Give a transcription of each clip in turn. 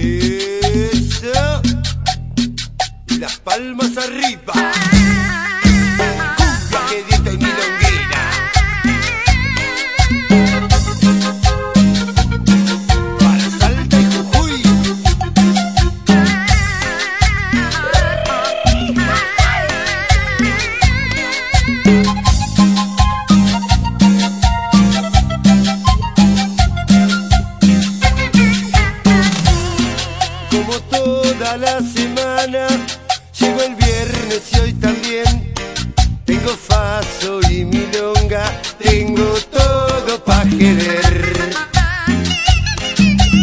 Eso. Y las palmas arriba. La semana, llegó el viernes y hoy también. Tengo faso y milonga, tengo todo pa' querer.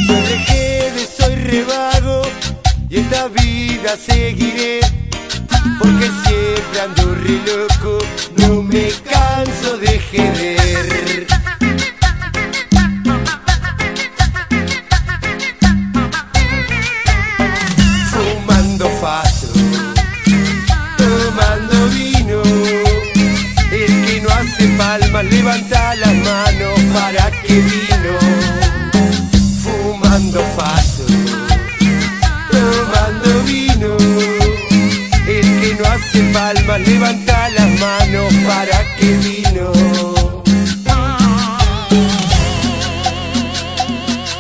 Soy rejede, soy revago y esta vida seguiré. Porque siempre ando re para que vino. Fumando faso, tomando vino. El que no hace palmas levanta las manos para que vino.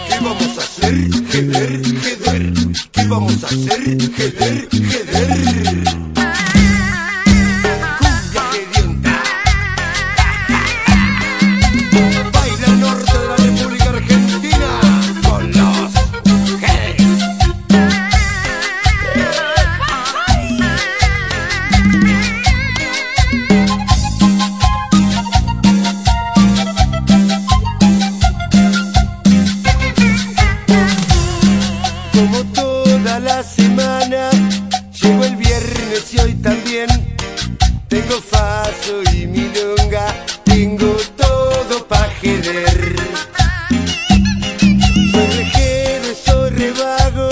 ¿Qué vamos a hacer? Jeder, jeder. ¿Qué vamos a hacer? Jeder, jeder. También. Tengo faso y milonga, tengo todo pa' jeder. Soy rejero, soy revago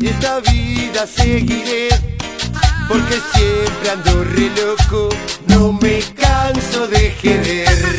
y esta vida seguiré. Porque siempre ando re loco, no me canso de jeder.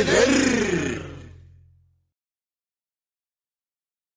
¿Qué